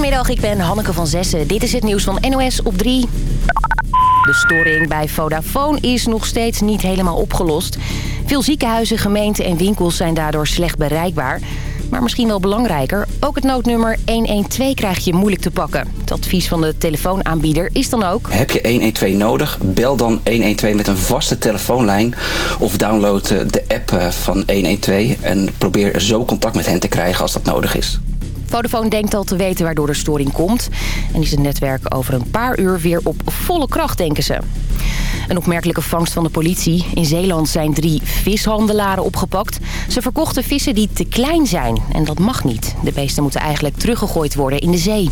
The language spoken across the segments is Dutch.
Goedemiddag, ik ben Hanneke van Zessen. Dit is het nieuws van NOS op 3. De storing bij Vodafone is nog steeds niet helemaal opgelost. Veel ziekenhuizen, gemeenten en winkels zijn daardoor slecht bereikbaar. Maar misschien wel belangrijker, ook het noodnummer 112 krijg je moeilijk te pakken. Het advies van de telefoonaanbieder is dan ook... Heb je 112 nodig, bel dan 112 met een vaste telefoonlijn... of download eh, de app eh, van 112 en probeer zo contact met hen te krijgen als dat nodig is. Vodafone denkt al te weten waardoor de storing komt. En is het netwerk over een paar uur weer op volle kracht, denken ze. Een opmerkelijke vangst van de politie. In Zeeland zijn drie vishandelaren opgepakt. Ze verkochten vissen die te klein zijn. En dat mag niet. De beesten moeten eigenlijk teruggegooid worden in de zee.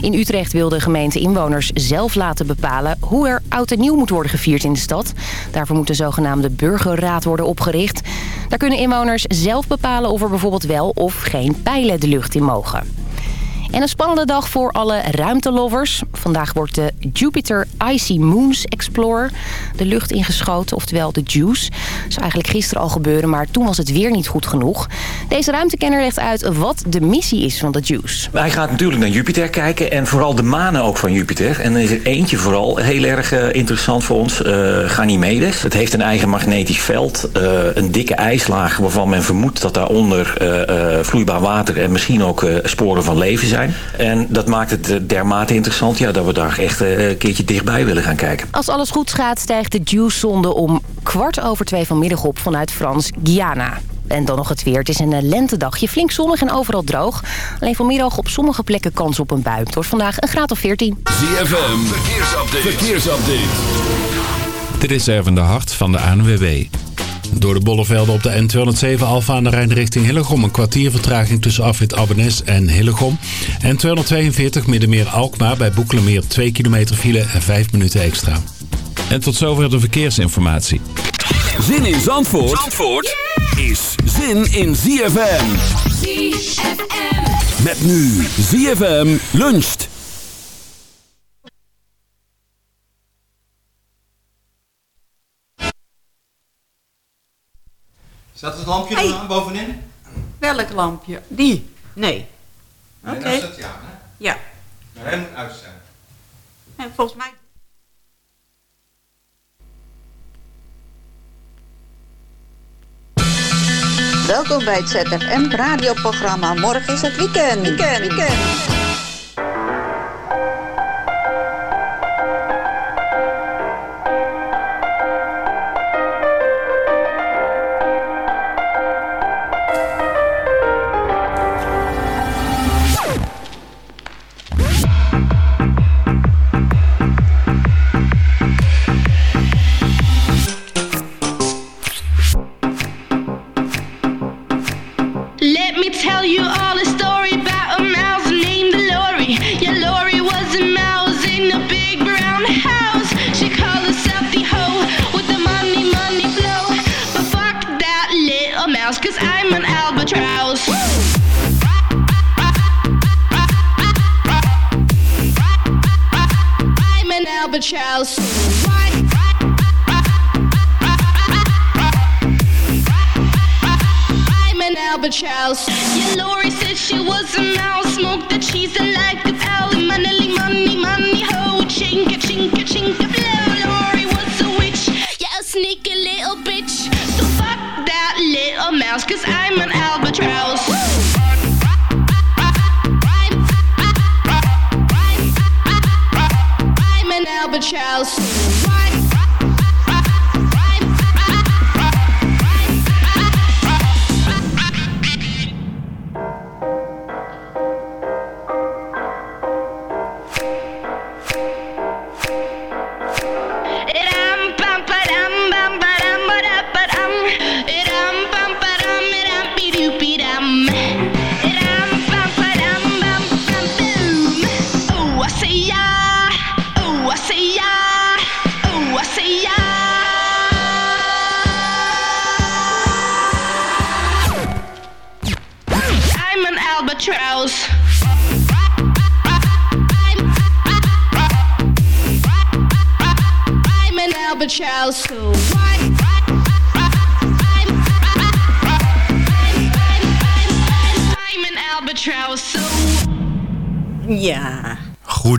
In Utrecht wil de gemeente inwoners zelf laten bepalen... hoe er oud en nieuw moet worden gevierd in de stad. Daarvoor moet de zogenaamde burgerraad worden opgericht. Daar kunnen inwoners zelf bepalen of er bijvoorbeeld wel of geen pijlen de lucht in mogen. morgen. En een spannende dag voor alle ruimtelovers. Vandaag wordt de Jupiter Icy Moons Explorer de lucht ingeschoten, oftewel de JUICE. Dat zou eigenlijk gisteren al gebeuren, maar toen was het weer niet goed genoeg. Deze ruimtekenner legt uit wat de missie is van de JUICE. Hij gaat natuurlijk naar Jupiter kijken en vooral de manen ook van Jupiter. En dan is er eentje vooral heel erg eh, interessant voor ons, uh, Ganymedes. Het heeft een eigen magnetisch veld, eh, een dikke ijslaag waarvan men vermoedt dat daaronder uh, vloeibaar water en misschien ook sporen van leven zijn. En dat maakt het eh, dermate interessant ja, dat we daar echt eh, een keertje dichtbij willen gaan kijken. Als alles goed gaat stijgt de juice-zonde om kwart over twee vanmiddag op vanuit Frans Guyana. En dan nog het weer. Het is een eh, lentedagje. Flink zonnig en overal droog. Alleen vanmiddag op sommige plekken kans op een bui. Het wordt vandaag een graad of 14. ZFM, verkeersupdate. verkeersupdate. Dit is de hart van de ANWW. Door de bollevelden op de N207 Alfa aan de Rijn richting Hillegom. Een kwartier vertraging tussen afrit Abbenes en Hillegom. En 242 Middenmeer Alkmaar bij Boekelemeer 2 kilometer file en 5 minuten extra. En tot zover de verkeersinformatie. Zin in Zandvoort, Zandvoort is zin in ZFM. ZFM. Met nu ZFM luncht. Zat het lampje hey. aan bovenin? Welk lampje? Die? Nee. Oké. Okay. staat hij hè? Ja. Maar hij moet uit zijn. En volgens mij... Welkom bij het ZFM radioprogramma. Morgen is het weekend. Weekend, weekend. cause I'm an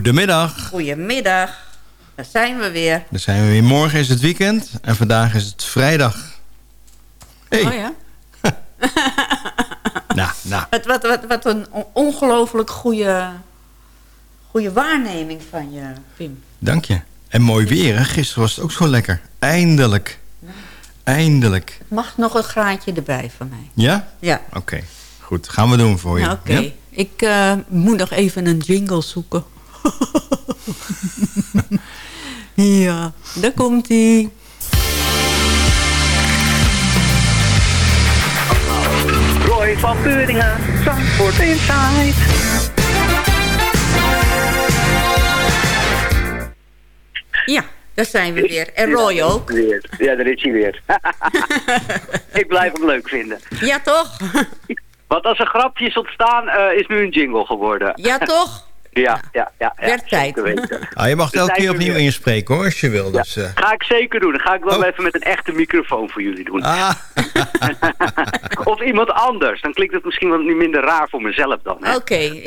Goedemiddag. goedemiddag. Daar zijn we weer. Dan zijn we weer. Morgen is het weekend en vandaag is het vrijdag. Hey. Oh ja? Nou, nou. Wat, wat, wat, wat een on- ongelooflijk goede, goede waarneming van je, Pim. Dank je. En mooi weer, hè? Gisteren was het ook zo lekker. Eindelijk. Eindelijk. Het mag nog een graadje erbij van mij. Ja? Ja. Oké. Goed, gaan we doen voor je. Nou, Oké. Ja? Ik eh, moet nog even een jingle zoeken. Ja, daar komt hij. Roy van Beuringen, Zandvoort Inside. Ja, daar zijn we weer. En Roy ook. Ja, daar is hij weer. ik blijf hem leuk vinden. Ja, toch? Want als er grapjes ontstaan, eh is nu een jingle geworden. Ja, toch? Ja, ja, ja. ja Werd tijd. Ah, je mag elke keer er opnieuw weer. inspreken hoor, als je wil. Dus, eh. Ga ik zeker doen. Dan ga ik wel Oh. even met een echte microfoon voor jullie doen. Ah, of iemand anders. Dan klinkt het misschien wat minder raar voor mezelf dan. Hè? Oké.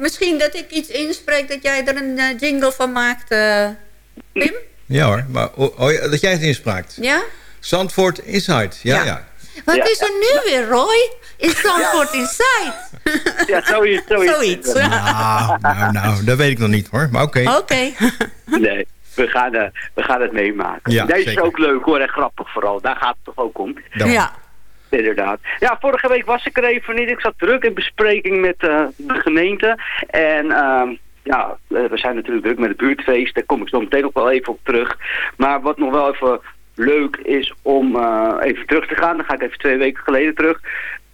Misschien dat ik iets inspreek dat jij er een eh, jingle van maakt, eh, Pim? ja hoor, maar oh, oh, ja, dat jij het inspraakt. Ja? Zandvoort Inside, ja, Ja. ja. Wat Ja. is er nu weer, Roy? Is Zandvoort Inside? Ja, zoiets. Zoiets. Zoiets. Ah, nou, nou, dat weet ik nog niet hoor, maar oké. Oké. Nee, we gaan, eh, we gaan het meemaken. Ja, Deze zeker. is ook leuk hoor en grappig vooral. Daar gaat het toch ook om. Dan. Ja. Inderdaad. Ja, vorige week was ik er even niet. Ik zat druk in bespreking met eh, de gemeente. En ehm, ja, eh, we zijn natuurlijk druk met het buurtfeest. Daar kom ik zo meteen nog wel even op terug. Maar wat nog wel even leuk is om eh, even terug te gaan. Dan ga ik even twee weken geleden terug.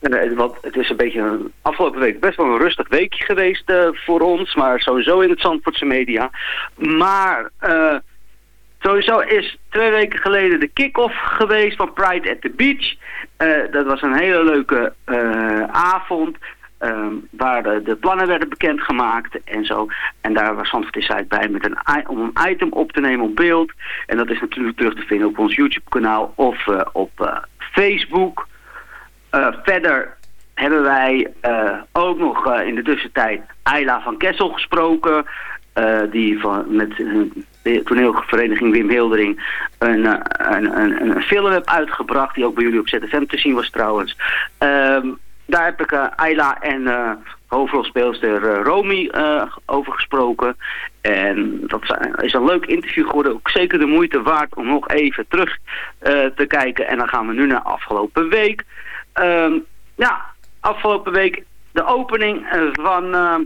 Eh, want het is een beetje een afgelopen week best wel een rustig weekje geweest eh, voor ons. Maar sowieso in het Zandvoortse media. Maar... Sowieso is twee weken geleden de kick-off geweest van Pride at the Beach. Dat was een hele leuke avond. Ehm, waar de, plannen werden bekendgemaakt en zo. En daar was Zandvoort Inside bij met een, om een item op te nemen op beeld. En dat is natuurlijk terug te vinden op ons YouTube-kanaal of eh, op eh, Facebook. Eh, verder hebben wij ook nog in de tussentijd Ayla van Kessel gesproken. die van, met de toneelvereniging Wim Hildering een, een, een, een film heeft uitgebracht. Die ook bij jullie op ZFM te zien was trouwens. Ehm, daar heb ik eh, Ayla en eh hoofdrolspeelster eh, Romy over gesproken. En dat is een leuk interview geworden. Ook zeker de moeite waard om nog even terug te kijken. En dan gaan we nu naar afgelopen week. Ehm, ja, afgelopen week de opening van... ehm,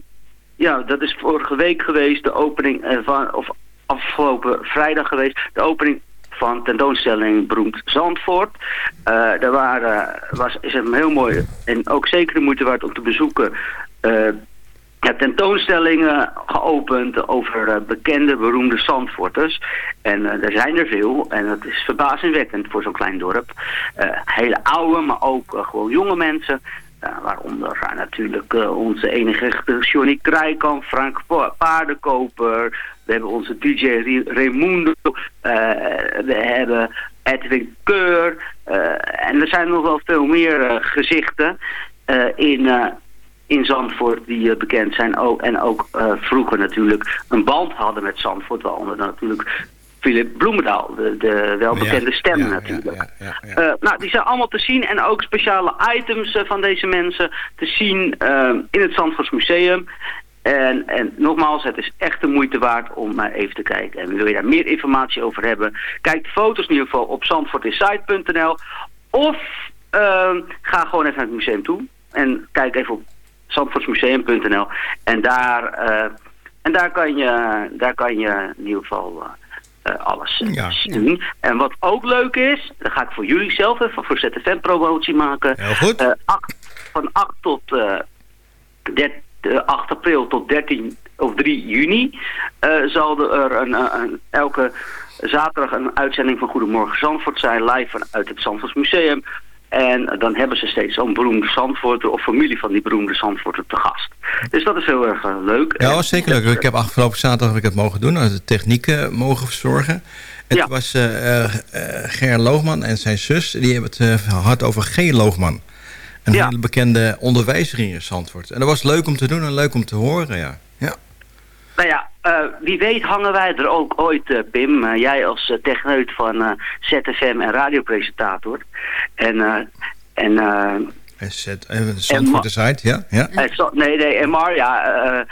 ja, dat is vorige week geweest. De opening van... Of afgelopen vrijdag geweest. De opening van tentoonstelling Beroemd Zandvoort. Eh daar waren, was, is een heel mooi en ook zeker de moeite waard om te bezoeken... eh, tentoonstellingen geopend over eh, bekende, beroemde Zandvoorters. En er zijn er veel en dat is verbazingwekkend voor zo'n klein dorp. Hele oude, maar ook gewoon jonge mensen. Waaronder natuurlijk onze enige Johnny Krijkamp, Frank Pa- Paardenkoper. We hebben onze DJ Raimundo. eh, we hebben Edwin Keur. eh, en er zijn nog wel veel meer eh, gezichten in... in Zandvoort die bekend zijn. ook en ook vroeger natuurlijk een band hadden met Zandvoort. Waaronder natuurlijk Philip Bloemendaal, de, de welbekende Ja, stem ja, natuurlijk. ja, nou, die zijn allemaal te zien en ook speciale items van deze mensen te zien in het Zandvoorts Museum. En, en nogmaals, het is echt de moeite waard om maar even te kijken. En wil je daar meer informatie over hebben, kijk de foto's in ieder geval op zandvoortinsite.nl of eh, ga gewoon even naar het museum toe en kijk even op zandvoortsmuseum.nl en daar, eh, en daar, kan je, daar kan je in ieder geval eh, eh, alles Ja. zien. En wat ook leuk is, dan ga ik voor jullie zelf even voor ZFM promotie maken. Heel goed. Acht- van 8 tot eh, der- eh, 8 april tot 13 of 3 juni eh, zal er een, een, een- elke zaterdag een uitzending van Goedemorgen Zandvoort zijn, live vanuit het Zandvoorts Museum. En dan hebben ze steeds zo'n beroemde Zandvoorter of familie van die beroemde Zandvoorter te gast. Dus dat is heel erg eh, leuk. Ja, zeker leuk. Ik heb afgelopen zaterdag ik het mogen doen. De techniek eh, mogen verzorgen. Ja. toen was eh, eh, eh, Ger Loogman en zijn zus. Die hebben het eh, gehad over G. Loogman. Een Ja. hele bekende onderwijzer in Zandvoort. En dat was leuk om te doen en leuk om te horen, ja. Ja, Nou ja, eh, wie weet hangen wij er ook ooit, eh, Pim. Eh, jij als uh, techneut van ZFM en radiopresentator. En, eh, en eh, Zet even de Zandvoort is uit, ja? ja. eh, nee, nee, en Mar, ja.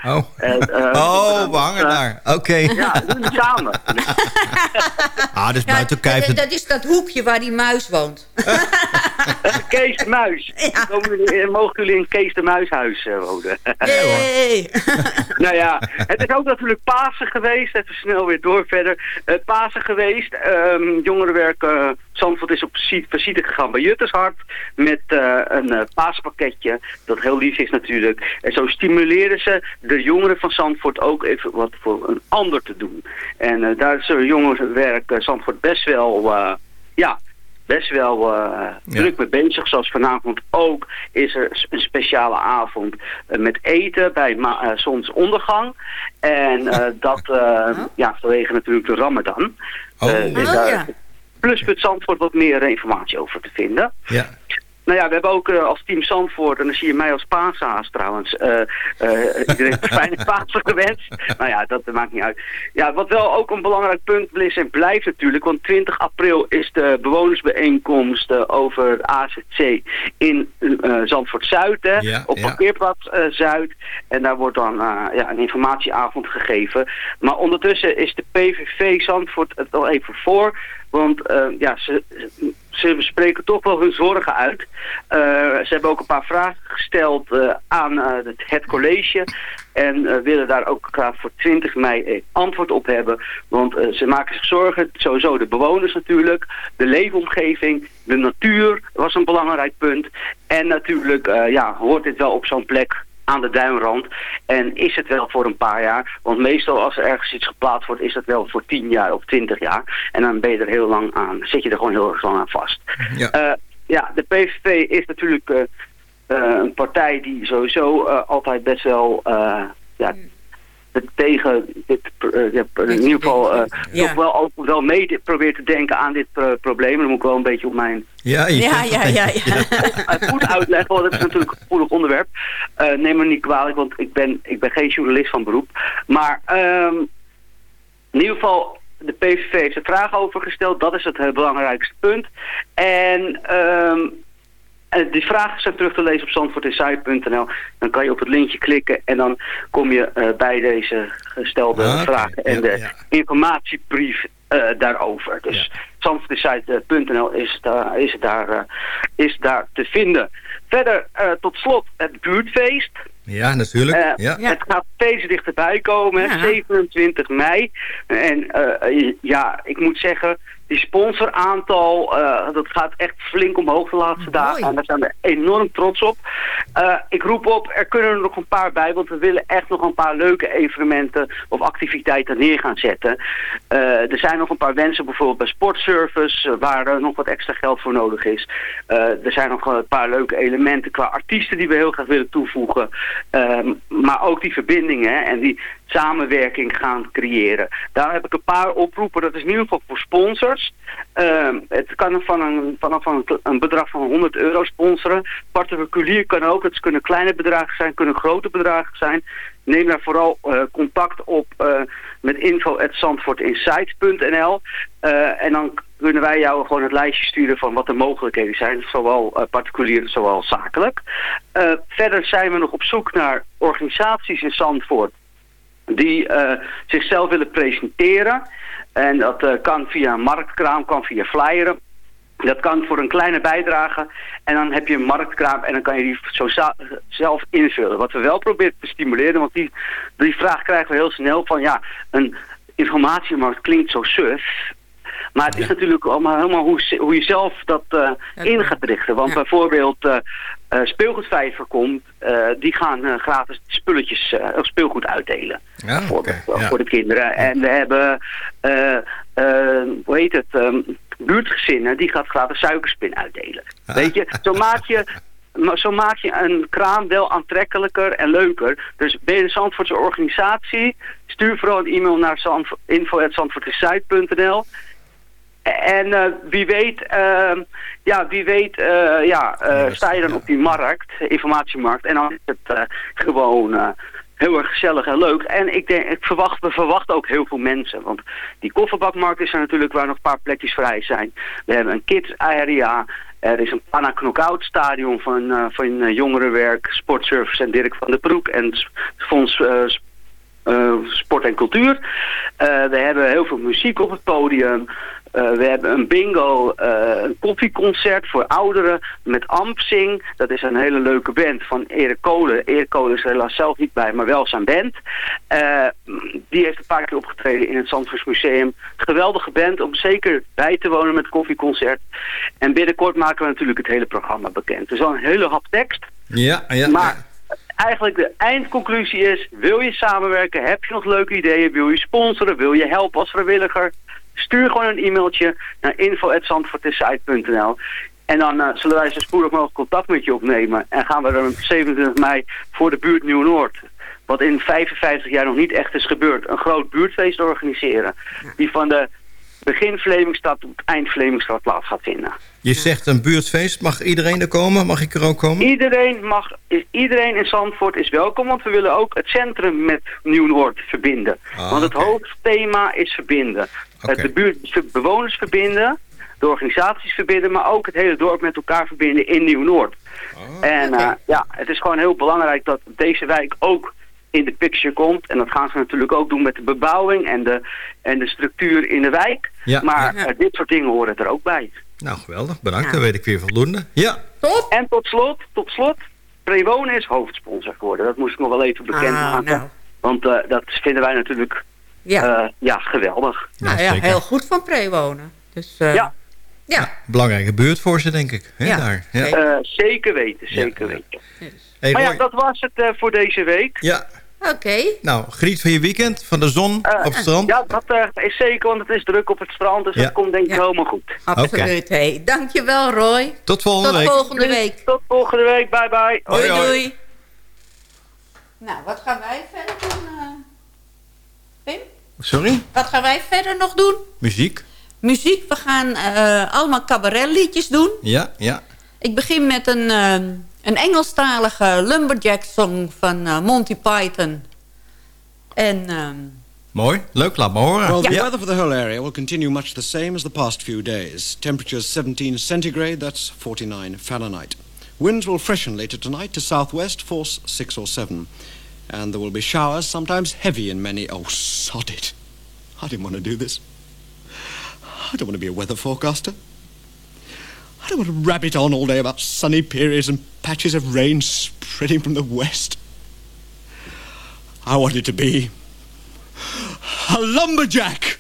eh, Oh, eh, eh, oh we hangen eh, daar. Oké. Ja, we doen het samen. Ah, dus Ja, buiten kijf. dat, dat is dat hoekje waar die muis woont. Kees de Muis. Komen jullie- eh, mogen jullie in Kees de Muishuis eh, wonen? Hey. nou ja, het is ook natuurlijk Pasen geweest. Even snel weer door verder. Eh, Pasen geweest. Ehm jongerenwerk eh, Zandvoort is op si- visite gegaan bij Juttershart. Met eh, een eh, paaspakketje. Dat heel lief is natuurlijk. En zo stimuleren ze de jongeren van Zandvoort ook even wat voor een ander te doen. En eh, daar is er jongerenwerk Zandvoort best wel... eh, ja, best wel eh, druk mee bezig. Zoals vanavond ook is er een speciale avond met eten bij ma- eh, zonsondergang. En eh, dat, eh, ja, vanwege natuurlijk de ramadan. Oh. Eh, is Oh, daar ja. Pluspunt Zandvoort wat meer informatie over te vinden. Ja. Nou ja, we hebben ook eh, als team Zandvoort, en dan zie je mij als paashaas trouwens, eh eh, iedereen een fijne Pasen gewenst. Nou ja, dat maakt niet uit. Ja, wat wel ook een belangrijk punt is en blijft natuurlijk, want 20 april is de bewonersbijeenkomst over AZC in Zandvoort-Zuid, Ja, op ja. parkeerplaats Zuid. En daar wordt dan ja, een informatieavond gegeven. Maar ondertussen is de PVV Zandvoort het al even voor, want eh, ja, ze, ze spreken toch wel hun zorgen uit. Eh, ze hebben ook een paar vragen gesteld eh, aan het, het college. En willen daar ook graag voor 20 mei antwoord op hebben. Want ze maken zich zorgen, sowieso de bewoners natuurlijk. De leefomgeving, de natuur was een belangrijk punt. En natuurlijk ja, hoort dit wel op zo'n plek aan de duinrand. En is het wel voor een paar jaar? Want meestal als er ergens iets geplaatst wordt, is dat wel voor 10 jaar of 20 jaar. En dan ben je er heel lang aan, zit je er gewoon heel erg lang aan vast. Ja. Eh, ja, de PVV is natuurlijk eh, eh, een partij die sowieso altijd best wel eh, tegen dit, eh, ja, in ieder geval eh, Ja. toch wel, ook wel mee probeert te denken aan dit eh, probleem. Dan moet ik wel een beetje op mijn Ja, je Ja, ja, het ja, goed uitleggen, want het is natuurlijk een gevoelig onderwerp. Eh, neem me niet kwalijk, want ik ben, ik ben geen journalist van beroep. Maar ehm, in ieder geval, de PVV heeft er vragen over gesteld. Dat is het eh, belangrijkste punt. En ehm, eh, die vragen zijn terug te lezen op zandvoortinsight.nl. Dan kan je op het linkje klikken en dan kom je eh, bij deze gestelde Ah, vragen en Ja, de ja. informatiebrief eh, daarover. Dus zandvoortinsight.nl is, daar, is, daar, eh, is daar te vinden. Verder, eh, tot slot, het buurtfeest. Ja, natuurlijk. Eh, ja. Ja. Het gaat steeds dichterbij komen, hè, Ja. 27 mei. En eh, ja, ik moet zeggen, die sponsoraantal, eh, dat gaat echt flink omhoog de laatste dagen. En daar zijn we enorm trots op. Eh, ik roep op, er kunnen er nog een paar bij, want we willen echt nog een paar leuke evenementen of activiteiten neer gaan zetten. Eh, er zijn nog een paar wensen, bijvoorbeeld bij Sportservice, waar er nog wat extra geld voor nodig is. Er zijn nog een paar leuke elementen qua artiesten die we heel graag willen toevoegen. Ehm, maar ook die verbindingen en die samenwerking gaan creëren. Daar heb ik een paar oproepen. Dat is in ieder geval voor sponsors. Ehm, het kan van een, vanaf een, een bedrag van 100 euro sponsoren. Particulier kan ook. Het kunnen kleine bedragen zijn, kunnen grote bedragen zijn. Neem daar vooral eh, contact op uh, met info.zandvoortinsights.nl uh, en dan kunnen wij jou gewoon het lijstje sturen van wat de mogelijkheden zijn, zowel uh, particulier, zowel zakelijk. Verder zijn we nog op zoek naar organisaties in Zandvoort die uh, zichzelf willen presenteren. En dat uh, kan via een marktkraam, kan via flyeren. Dat kan voor een kleine bijdrage. En dan heb je een marktkraam en dan kan je die zo zelf invullen. Wat we wel proberen te stimuleren, want die, die vraag krijgen we heel snel van ja, een informatiemarkt klinkt zo suf. Maar het is ja. natuurlijk allemaal helemaal hoe, hoe je zelf dat uh, in gaat richten. Want ja. bijvoorbeeld uh, uh, speelgoedvijver komt, die gaan gratis spulletjes of speelgoed uitdelen. Ja, voor, okay. ja. voor de kinderen. En we hebben, hoe heet het, um, buurtgezinnen, die gaat gratis suikerspin uitdelen. Ah. Weet je, zo maak je... Zo maak je een kraam wel aantrekkelijker en leuker. Dus ben je een Zandvoortse organisatie, stuur vooral een e-mail naar info.zandvoortesite.nl en uh, wie weet, uh, ja, wie weet, uh, ja, sta je dan op die markt, informatiemarkt. En dan is het gewoon heel erg gezellig en leuk. En ik, denk, ik verwacht, we verwachten ook heel veel mensen. Want die kofferbakmarkt is er natuurlijk waar nog een paar plekjes vrij zijn. We hebben een kids area. Er is een Pana Knockout stadion van, van jongerenwerk, sportservice en Dirk van der Broek en Fonds Sport en Cultuur. we hebben heel veel muziek op het podium. Uh, we hebben een bingo, uh, een koffieconcert voor ouderen met Ampsing. Dat is een hele leuke band van Erik Kolen. Erik Kolen is er helaas zelf niet bij, maar wel zijn band. Uh, die heeft een paar keer opgetreden in het Zandvoors Museum. Geweldige band om zeker bij te wonen met koffieconcert. En binnenkort maken we natuurlijk het hele programma bekend. Dus al een hele hap tekst. Ja, ja. Maar eigenlijk de eindconclusie is, wil je samenwerken? Heb je nog leuke ideeën? Wil je sponsoren? Wil je helpen als vrijwilliger? Stuur gewoon een e-mailtje naar info.zandvoortissite.nl en dan uh, zullen wij zo spoedig mogelijk contact met je opnemen. En gaan we er op 27 mei voor de buurt Nieuw-Noord, wat in 55 jaar nog niet echt is gebeurd, een groot buurtfeest organiseren. Die van de begin Vlemingstad tot eind Vlemingstad plaats gaat vinden. Je zegt een buurtfeest. Mag iedereen er komen? Mag ik er ook komen? Iedereen, mag, iedereen in Zandvoort is welkom, want we willen ook het centrum met Nieuw-Noord verbinden. Ah, want het hoofdthema is verbinden. Het de buurt, bewoners verbinden, de organisaties verbinden, maar ook het hele dorp met elkaar verbinden in Nieuw-Noord. en eh, ja, het is gewoon heel belangrijk dat deze wijk ook in de picture komt. En dat gaan ze natuurlijk ook doen met de bebouwing en de, en de structuur in de wijk. Ja. maar Ja. eh, dit soort dingen horen er ook bij. Nou, geweldig. Bedankt. Dan weet ik weer voldoende. Ja. En tot slot, tot slot, Prewonen is hoofdsponsor geworden. Dat moest ik nog wel even bekend Ah, maken. nou. Want eh, dat vinden wij natuurlijk Ja. eh, ja, geweldig. Nou ja, heel goed van prewonen. Dus, eh, Ja. Ja. Belangrijke buurt voor ze, denk ik. Hè, Ja. daar. Ja. Eh, zeker weten, zeker weten. Hey, maar ja, dat was het eh, voor deze week. Ja. Oké. Nou, geniet van je weekend, van de zon Eh, op het strand. Ja, dat eh, is zeker, want het is druk op het strand. Dus Ja. dat komt denk ik helemaal goed. Absoluut. Hey, dankjewel Roy. Tot volgende Tot week. volgende week. Tot volgende week. Bye bye. Doei Hoi, hoi. doei. Nou, wat gaan wij verder doen, eh, Pim? Sorry? Wat gaan wij verder nog doen? Muziek? Muziek, we gaan allemaal cabaretliedjes doen. Ja, ja. Ik begin met een, een Engelstalige lumberjack song van eh, Monty Python. En ehm, Mooi. Leuk, laat me horen. Well, the Ja. weather for the whole area will continue much the same as the past few days. Temperatures 17 centigrade, that's 49 Fahrenheit. Winds will freshen later tonight to southwest, force 6 or 7. And there will be showers, sometimes heavy in many... Oh, sod it. I didn't want to do this. I don't want to be a weather forecaster. I don't want to rabbit on all day about sunny periods and patches of rain spreading from the west. I want it to be a lumberjack,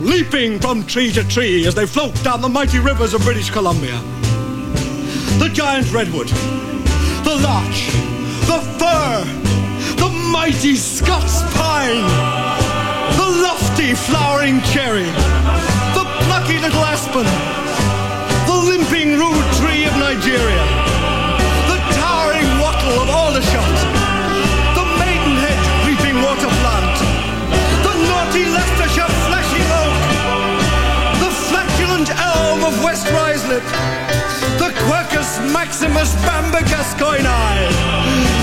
leaping from tree to tree as they float down the mighty rivers of British Columbia. The giant redwood, the larch, the fir, the mighty Scots pine, the lofty flowering cherry, the plucky little aspen, limping rude tree of Nigeria, the towering wattle of Aldershot, the maidenhead creeping water plant, the naughty Leicestershire flashing oak, the flatulent elm of West Ruislip, the Quercus maximus bamba gascoignei,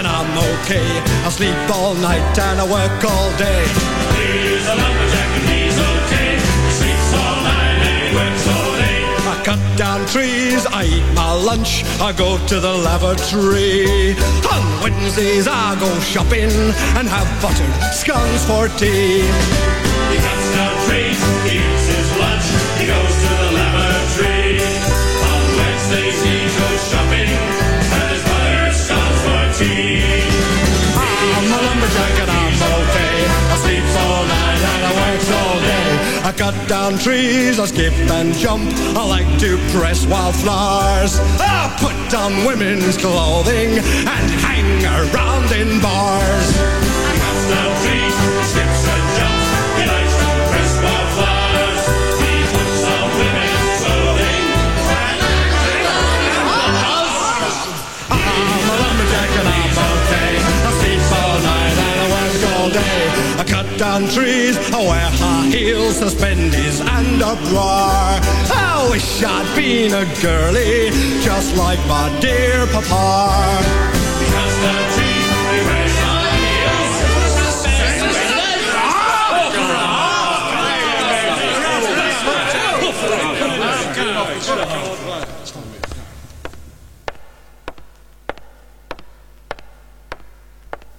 and I'm okay. I sleep all night and I work all day. He's a lumberjack and he's okay. He sleeps all night and he works all day. I cut down trees, I eat my lunch, I go to the lavatory. On Wednesdays I go shopping and have buttered scones for tea. He cuts down trees, cut down trees, I skip and jump. I like to press wildflowers. I put on women's clothing and hang around in bars. He cuts down trees, down trees where high heels suspended and uproar. I wish I'd been a girlie just like my dear papa. Because the trees they wear high heels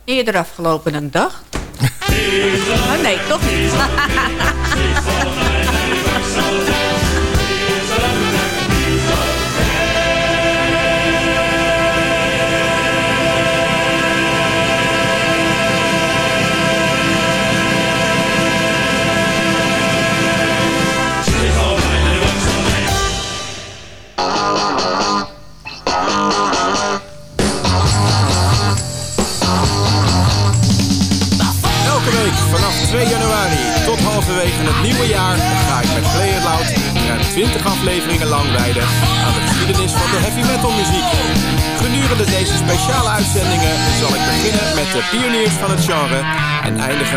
Eerder afgelopen een dag. Oh, nee, toch niet.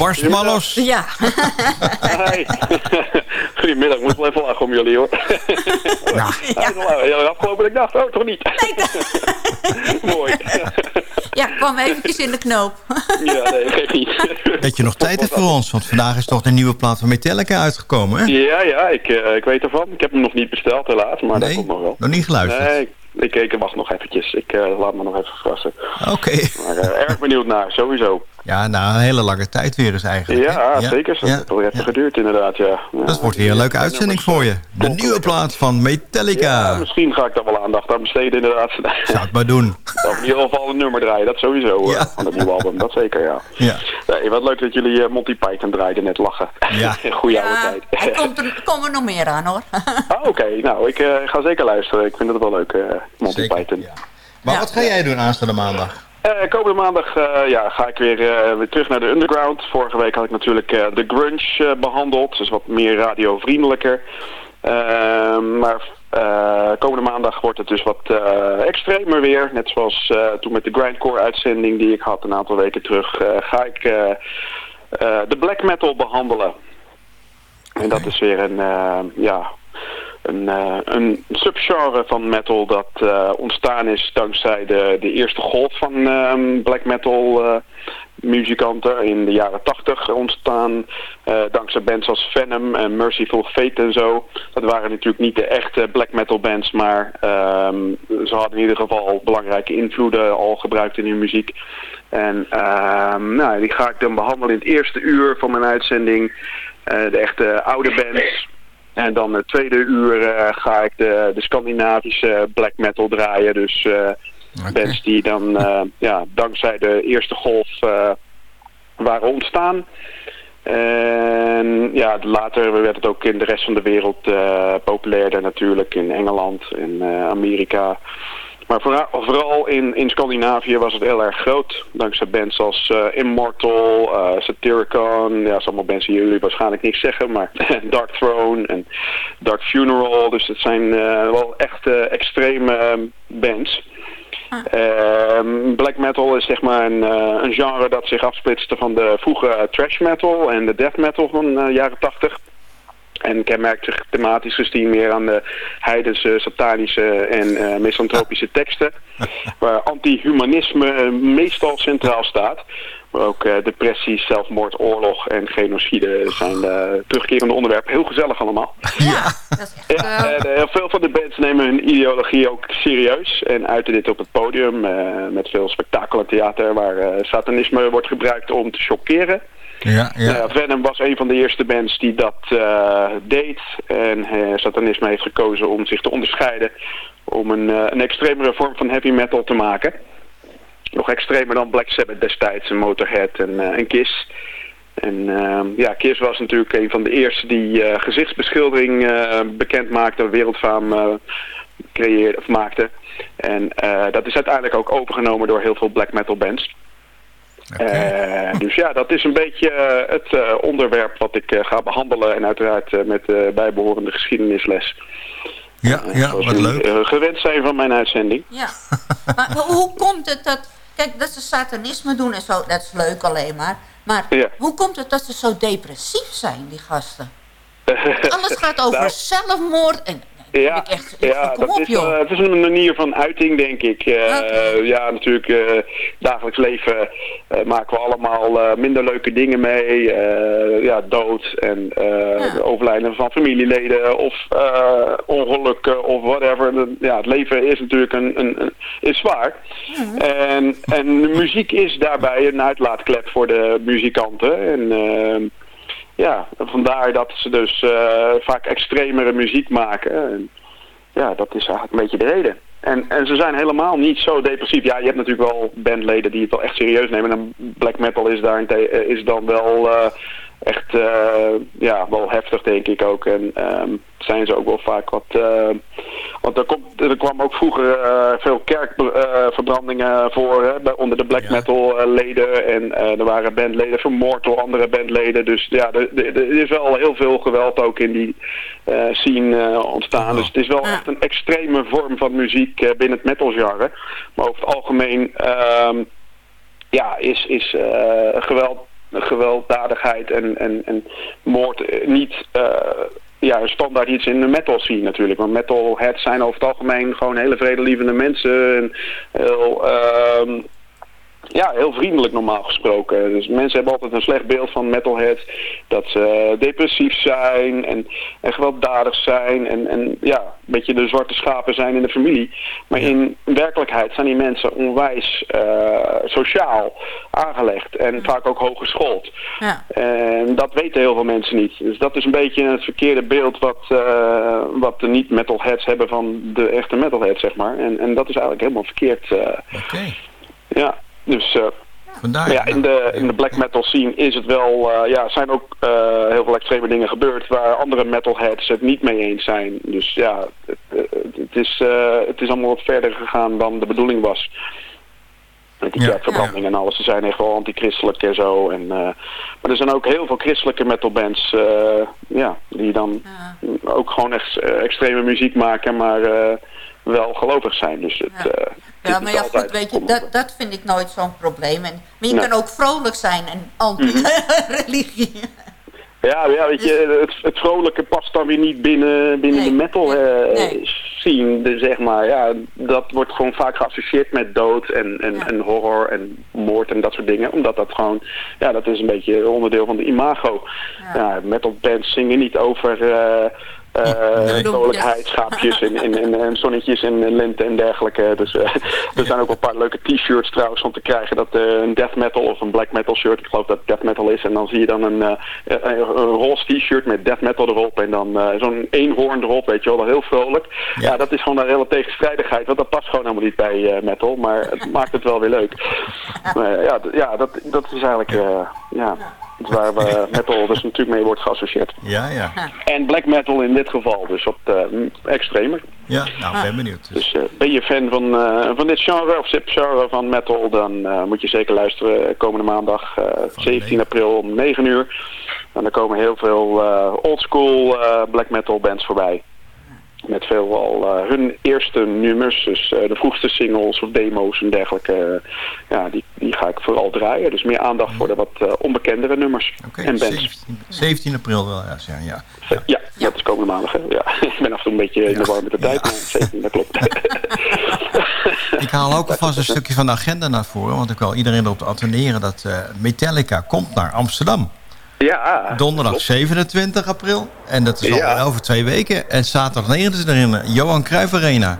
Barst maar los. Ja. Hi. Goedemiddag, ik moet wel even lachen om jullie hoor. Ja. ja. afgelopen ik dacht, oh toch niet. Mooi. Ja, kwam eventjes in de knoop. ja, nee, geef niet. Dat je nog tijd hebt voor ons, want vandaag is toch de nieuwe plaat van Metallica uitgekomen, hè? Ja, ja, ik, eh, ik weet ervan. Ik heb hem nog niet besteld helaas, maar dat Nee? komt nog wel. Nog niet geluisterd? Nee, ik, ik, ik wacht nog eventjes. Ik eh, laat me nog even verrassen. Oké. Maar eh, erg benieuwd naar, sowieso. Ja, na een hele lange tijd weer dus eigenlijk. Ja, zeker. Dat heeft wel even geduurd inderdaad, ja. ja. Dat wordt weer een leuke uitzending voor je. De nieuwe plaat van Metallica. Ja, misschien ga ik daar wel aandacht aan besteden inderdaad. Zou het maar doen. Of in ieder geval een nummer draaien, dat sowieso eh, van het nieuwe album, dat zeker, ja. Ja. Nee, wat leuk dat jullie eh, Monty Python draaiden, net lachen. Ja. Goeie oude Ja, tijd. er komt er, komen er nog meer aan hoor. Ah, Oké, nou, ik eh, ga zeker luisteren. Ik vind het wel leuk, eh, Monty Python. Maar wat ga jij doen aanstaande maandag? Eh, komende maandag eh, ja, ga ik weer, eh, weer terug naar de underground. Vorige week had ik natuurlijk de grunge eh, behandeld, dus wat meer radiovriendelijker. Ehm, maar komende maandag wordt het dus wat extremer weer. Net zoals toen met de grindcore uitzending die ik had een aantal weken terug, ga ik de black metal behandelen. En dat is weer een, ja, een, eh, een subgenre van metal dat eh, ontstaan is dankzij de, de eerste golf van ehm, black metal eh, muzikanten in de jaren tachtig ontstaan. dankzij bands als Venom en Merciful Fate en zo. Dat waren natuurlijk niet de echte black metal bands, maar ehm, ze hadden in ieder geval belangrijke invloeden al gebruikt in hun muziek. En ehm, nou, die ga ik dan behandelen in het eerste uur van mijn uitzending. De echte oude bands. En dan het tweede uur eh, ga ik de, de Scandinavische black metal draaien. Dus eh, bands die dan eh, ja, dankzij de eerste golf eh, waren ontstaan. En ja, later werd het ook in de rest van de wereld eh, populairder natuurlijk. In Engeland, in eh, Amerika. Maar vooral, vooral in, in Scandinavië was het heel erg groot. Dankzij bands als eh, Immortal, eh Satyricon. Ja, dat zijn allemaal bands die jullie waarschijnlijk niet zeggen. Maar Dark Throne en Dark Funeral. Dus het zijn eh, wel echt extreme eh, bands. Ehm, black metal is zeg maar een, een genre dat zich afsplitste van de vroege thrash metal en de death metal van de jaren 80. En kenmerkt zich thematisch gezien meer aan de heidense, satanische en eh misantropische teksten. Waar anti-humanisme eh, meestal centraal staat. Maar ook eh, depressie, zelfmoord, oorlog en genocide zijn eh, terugkerende onderwerpen. Heel gezellig allemaal. Ja, dat is echt... Ja, en, heel veel van de bands nemen hun ideologie ook serieus en uiten dit op het podium eh, met veel spektakel en theater waar eh, satanisme wordt gebruikt om te chockeren. Ja, ja. Nou Venom was een van de eerste bands die dat eh, deed. En eh, Satanisme heeft gekozen om zich te onderscheiden. Om een, eh, een extremere vorm van heavy metal te maken. Nog extremer dan Black Sabbath destijds en Motorhead en, eh, en Kiss. En ehm, ja, Kiss was natuurlijk een van de eerste die eh, gezichtsbeschildering eh, bekend maakte, wereldfaam eh, creëerde of maakte. En eh, dat is uiteindelijk ook overgenomen door heel veel black metal bands. Eh, dus ja, dat is een beetje eh, het eh, onderwerp wat ik eh, ga behandelen. En uiteraard met de bijbehorende geschiedenisles. Ja, ja wat leuk. gewend zijn van mijn uitzending. Ja. maar hoe- hoe komt het dat... Kijk, dat ze satanisme doen en zo, dat is leuk alleen maar. Maar Ja. hoe komt het dat ze zo depressief zijn, die gasten? Alles gaat over Nou, zelfmoord en... Ja, echt- ja dat op, is, eh, het is een manier van uiting, denk ik. Eh, Ja, natuurlijk, eh, dagelijks leven maken we allemaal minder leuke dingen mee. Ja, dood en overlijden van familieleden of ongelukken of whatever. Ja, het leven is natuurlijk een, een, een- is zwaar. En, en de muziek is daarbij een uitlaatklep voor de muzikanten. En... ja, vandaar dat ze dus eh, vaak extremere muziek maken. En, ja, dat is eigenlijk een beetje de reden. En, en ze zijn helemaal niet zo depressief. Ja, je hebt natuurlijk wel bandleden die het wel echt serieus nemen. En black metal is, daar is dan wel eh, echt eh, ja, wel heftig, denk ik ook. En ehm, zijn ze ook wel vaak wat... eh, want er, komt, er kwam ook vroeger eh, veel kerkverbrandingen voor hè, bij, onder de black metal leden. En er waren bandleden vermoord door andere bandleden. Dus ja, er, er- is wel heel veel geweld ook in die scene ontstaan. Dus het is wel echt een extreme vorm van muziek binnen het metalgenre. Maar over het algemeen ehm, ja, is, is geweld, gewelddadigheid en, en, en moord eh, niet eh, ja, standaard iets in de metal scene natuurlijk. Want metalheads zijn over het algemeen gewoon hele vredelievende mensen. En heel, ehm, ja, heel vriendelijk normaal gesproken. Dus mensen hebben altijd een slecht beeld van metalheads. Dat ze depressief zijn en, en gewelddadig zijn. En, en ja, een beetje de zwarte schapen zijn in de familie. Maar in werkelijkheid zijn die mensen onwijs eh, sociaal aangelegd. En vaak ook hooggeschoold. Ja. En dat weten heel veel mensen niet. Dus dat is een beetje het verkeerde beeld wat, eh, wat de niet-metalheads hebben van de echte metalheads, zeg maar. En, en dat is eigenlijk helemaal verkeerd. eh. Ja, dus... eh, ja, in de, in de black metal scene is het wel, eh, ja, zijn ook eh, heel veel extreme dingen gebeurd waar andere metalheads het niet mee eens zijn. Dus ja, het, het, is, eh, het is allemaal wat verder gegaan dan de bedoeling was. Met die kerkverbranding en alles. Ze zijn echt wel antichristelijk en zo. En, eh, maar er zijn ook heel veel christelijke metalbands eh, ja, die dan ook gewoon echt extreme muziek maken, maar eh, wel gelovig zijn. Dus het, het is Ja, maar ja, goed, weet je, dat, dat vind ik nooit zo'n probleem. En, maar je kan ook vrolijk zijn en anti-religie. Ja, ja weet je, het, het vrolijke past dan weer niet binnen, binnen de metal scene, de- zeg maar. Ja, dat wordt gewoon vaak geassocieerd met dood en, en, en horror en moord en dat soort dingen. Omdat dat gewoon, ja, dat is een beetje onderdeel van de imago. Ja, metal bands zingen niet over... eh eh, vrolijkheid, schaapjes en, en, en, en zonnetjes en, en lente en dergelijke. Dus eh, er zijn ook wel een paar leuke t-shirts trouwens om te krijgen. Dat eh, een death metal of een black metal shirt, ik geloof dat het death metal is. En dan zie je dan een, eh, een, een roze t-shirt met death metal erop. En dan eh, zo'n eenhoorn erop, weet je wel, dat heel vrolijk. Ja. dat is gewoon een hele tegenstrijdigheid. Want dat past gewoon helemaal niet bij eh, metal. Maar het maakt het wel weer leuk. Maar, eh, ja, ja dat, dat is eigenlijk... eh, ja, waar we metal dus natuurlijk mee wordt geassocieerd. Ja, ja. En black metal in dit geval, dus wat eh, extremer. Ja, nou, ben benieuwd. Dus eh, ben je fan van, eh, van dit genre of subgenre van metal, dan eh, moet je zeker luisteren komende maandag, eh, 17 april om 9 uur. En er komen heel veel eh, oldschool eh, black metal bands voorbij. Met veelal eh hun eerste nummers, dus eh, de vroegste singles of demo's en dergelijke. eh, ja, die, die ga ik vooral draaien. Dus meer aandacht voor de wat onbekendere nummers en bands. 17, 17 april wel, ja. Ja, ja. Ja, dat is komende maandag. hè. Ja. ik ben af en toe een beetje in de war met de tijd, maar 17, dat klopt. Ik haal ook alvast een stukje van de agenda naar voren. Want ik wil iedereen erop attenderen dat Metallica komt naar Amsterdam. Ja. Donderdag 27 april. En dat is al Ja. over twee weken. En zaterdag 9 is er in de Johan Cruijff Arena.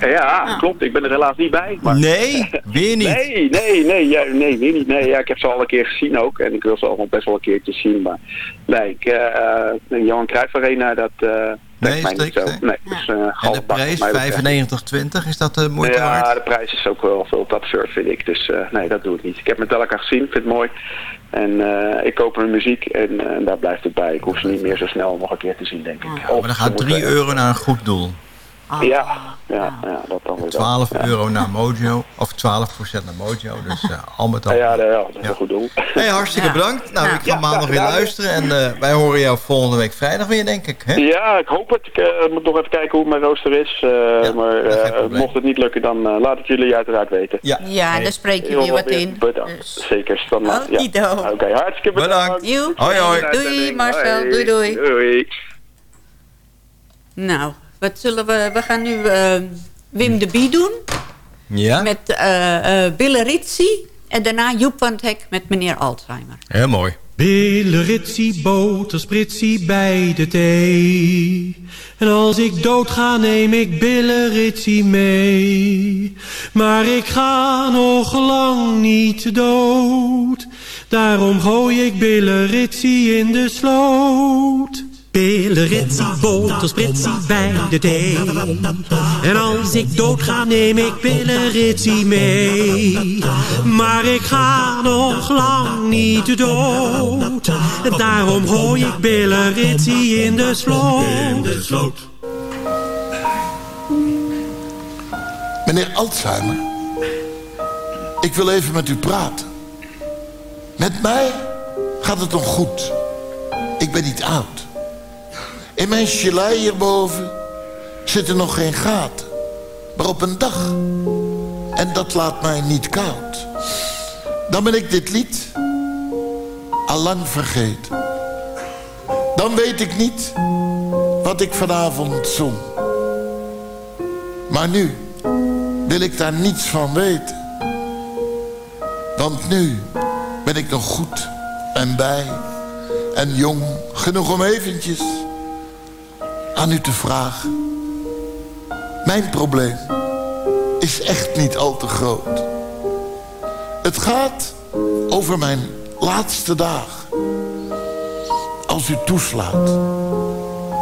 Ja, klopt. Ik ben er helaas niet bij. Maar... Nee, weer niet. Nee, nee, nee, ja, nee, weer niet. Nee, ja, ik heb ze al een keer gezien ook. En ik wil ze al best wel een keertje zien. Maar nee, ik, de Johan Cruijff Arena, dat... eh Nee, mij niet zo. nee. Dus, eh, En de prijs, wat mij betreft. 95,20, is dat de moeite ja, waard? de prijs is ook wel veel te absurd, vind ik. Dus eh, nee, dat doe ik niet. Ik heb Metallica gezien, vind het mooi. En ik koop hun muziek en, daar blijft het bij. Ik hoef ze niet meer zo snel nog een keer te zien, denk ik. Maar dan gaat 3 euro naar een goed doel. Ja, ja, ja, dat dan weer wel. 12 ja. euro naar Mojo, of 12% naar Mojo. Dus eh, al met al. Ja, ja, dat is een goed doel. Hey, hartstikke bedankt. Nou, ik ga Ja, maandag weer luisteren. En eh, wij horen jou volgende week vrijdag weer, denk ik. Hè? Ja, ik hoop het. Ik eh, moet nog even kijken hoe mijn rooster is. eh, maar eh, mocht het niet lukken, dan laat het jullie uiteraard weten. Ja, Ja, daar spreek je weer wat in. Bedankt. Zeker. Dan, ja. Oké, hartstikke bedankt. Joe. Hoi, hoi. Doei Marcel, doei doei. Doei. Nou, wat zullen we... We gaan nu eh, Wim de Bie doen. Ja? Met eh eh Bille Ritsi. En daarna Joep van het Hek met meneer Alzheimer. Heel mooi. Billeritsie, boterspritsie bij de thee. En als ik doodga neem ik Billeritsie mee. Maar ik ga nog lang niet dood. Daarom gooi ik Billeritsie in de sloot. Billeritsie, boterspritsie bij de thee. En als ik doodga neem ik Billeritsie mee. Maar ik ga nog lang niet dood. Daarom gooi ik Billeritsie in de sloot. Meneer Alzheimer, ik wil even met u praten. Met mij gaat het nog goed. Ik ben niet oud. In mijn gelei hierboven zitten nog geen gaten. Maar op een dag. En dat laat mij niet koud. Dan ben ik dit lied allang vergeten. Dan weet ik niet wat ik vanavond zong. Maar nu wil ik daar niets van weten. Want nu ben ik nog goed en bij en jong genoeg om eventjes aan u te vragen. Mijn probleem is echt niet al te groot. Het gaat over mijn laatste dagen. Als u toeslaat,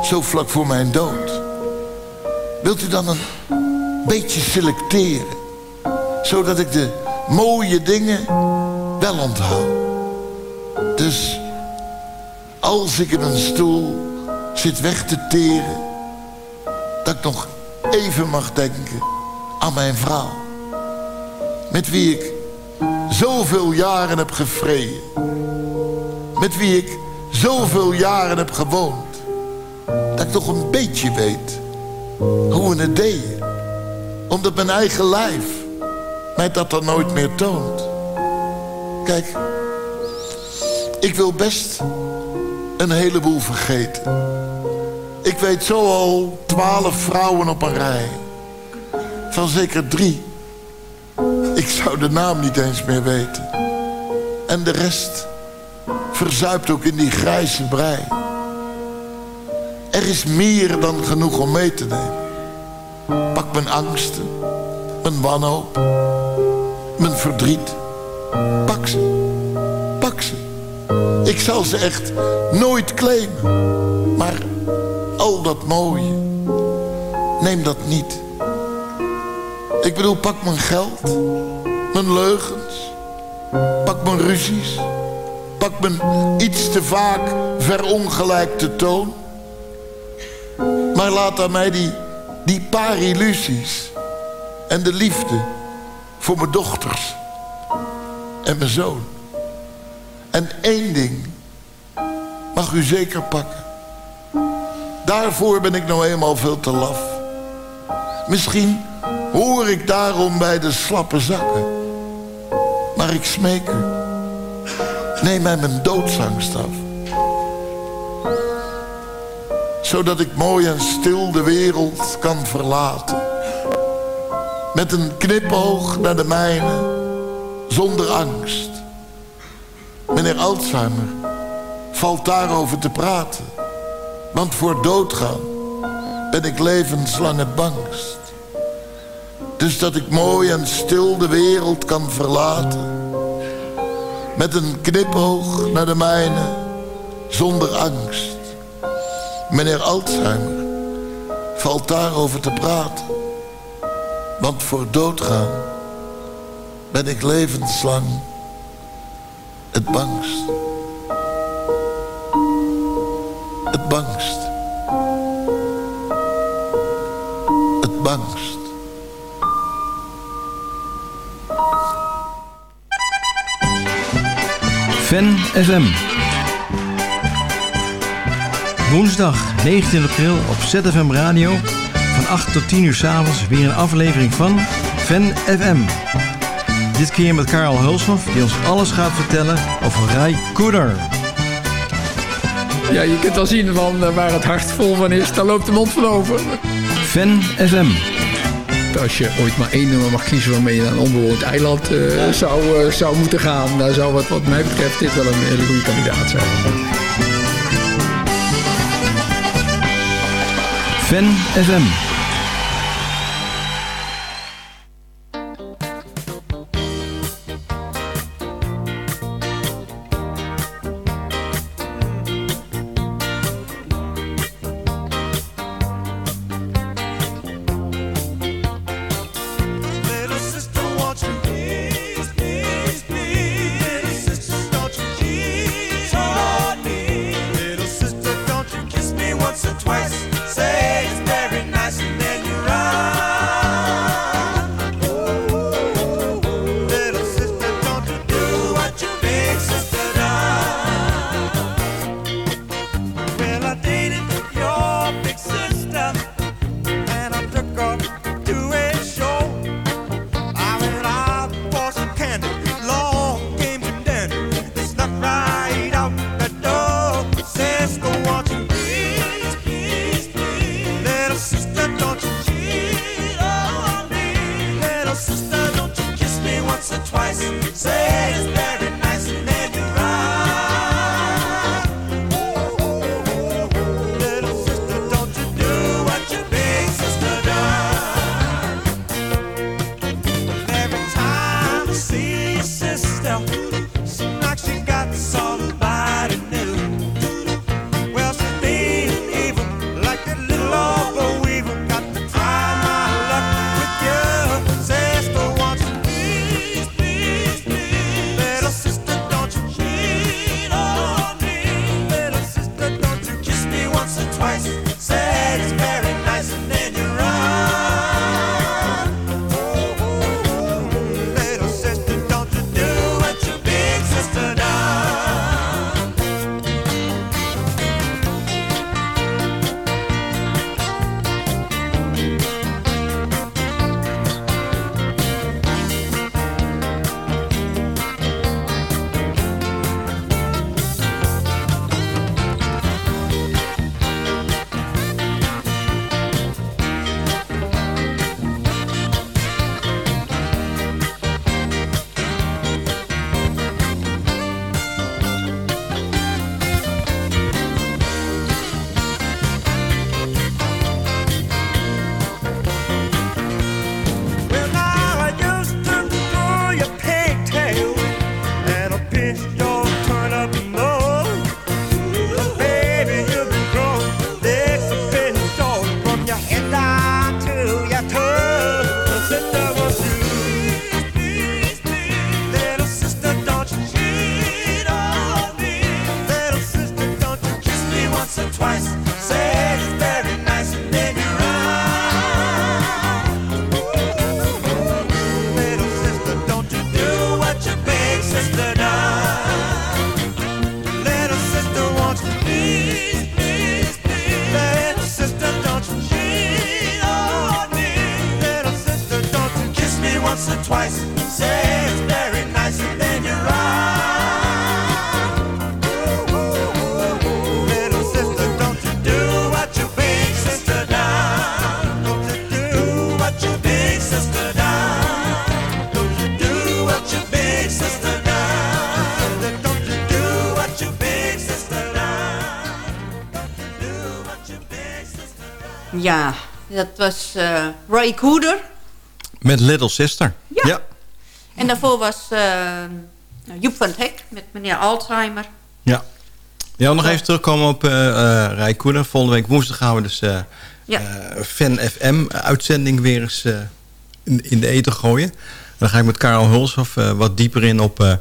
zo vlak voor mijn dood. Wilt u dan een beetje selecteren. Zodat ik de mooie dingen wel onthoud. Dus als ik in een stoel zit weg te teren... dat ik nog even mag denken aan mijn vrouw. Met wie ik zoveel jaren heb gevreden. Met wie ik zoveel jaren heb gewoond. Dat ik toch een beetje weet hoe we het deden. Omdat mijn eigen lijf mij dat dan nooit meer toont. Kijk, ik wil best een heleboel vergeten. Ik weet zo al twaalf vrouwen op een rij. Van zeker drie. Ik zou de naam niet eens meer weten. En de rest verzuipt ook in die grijze brei. Er is meer dan genoeg om mee te nemen. Pak mijn angsten, mijn wanhoop, mijn verdriet. Pak ze, pak ze. Ik zal ze echt nooit claimen. Maar al dat mooie, neem dat niet. Ik bedoel, pak mijn geld, mijn leugens, pak mijn ruzies, pak mijn iets te vaak verongelijkte toon. Maar laat aan mij die, die paar illusies en de liefde voor mijn dochters en mijn zoon. En één ding mag u zeker pakken. Daarvoor ben ik nou eenmaal veel te laf. Misschien hoor ik daarom bij de slappe zakken. Maar ik smeek u, neem mij mijn doodsangst af. Zodat ik mooi en stil de wereld kan verlaten. Met een knipoog naar de mijne, zonder angst. Meneer Alzheimer valt daarover te praten. Want voor doodgaan ben ik levenslang het bangst. Dus dat ik mooi en stil de wereld kan verlaten. Met een kniphoog naar de mijne, zonder angst. Meneer Alzheimer valt daarover te praten. Want voor doodgaan ben ik levenslang het bangst. het bangst. Het bangst. Fan FM. Woensdag 19 april op ZFM Radio. Van 8 tot 10 uur s'avonds weer een aflevering van Fan FM. Dit keer met Karel Hulshoff die ons alles gaat vertellen over Rai Koeder. Ja, je kunt al zien van, eh, waar het hart vol van is. Daar loopt de mond van over. Fan FM. Als je ooit maar één nummer mag kiezen waarmee je naar een onbewoond eiland eh, zou, eh, zou moeten gaan... dan zou wat, wat mij betreft dit wel een hele goede kandidaat zijn. Fan FM. Ja, dat was eh, Ray Cooder. Met Little Sister. Ja. En daarvoor was eh, Joep van het Hek met meneer Alzheimer. Ja. Ja, nog even terugkomen op eh, uh, Ray Cooder. Volgende week woensdag gaan we dus uh, ja. Fan FM-uitzending weer eens in, in, de eten gooien. Dan ga ik met Karel Hulshoff wat dieper in op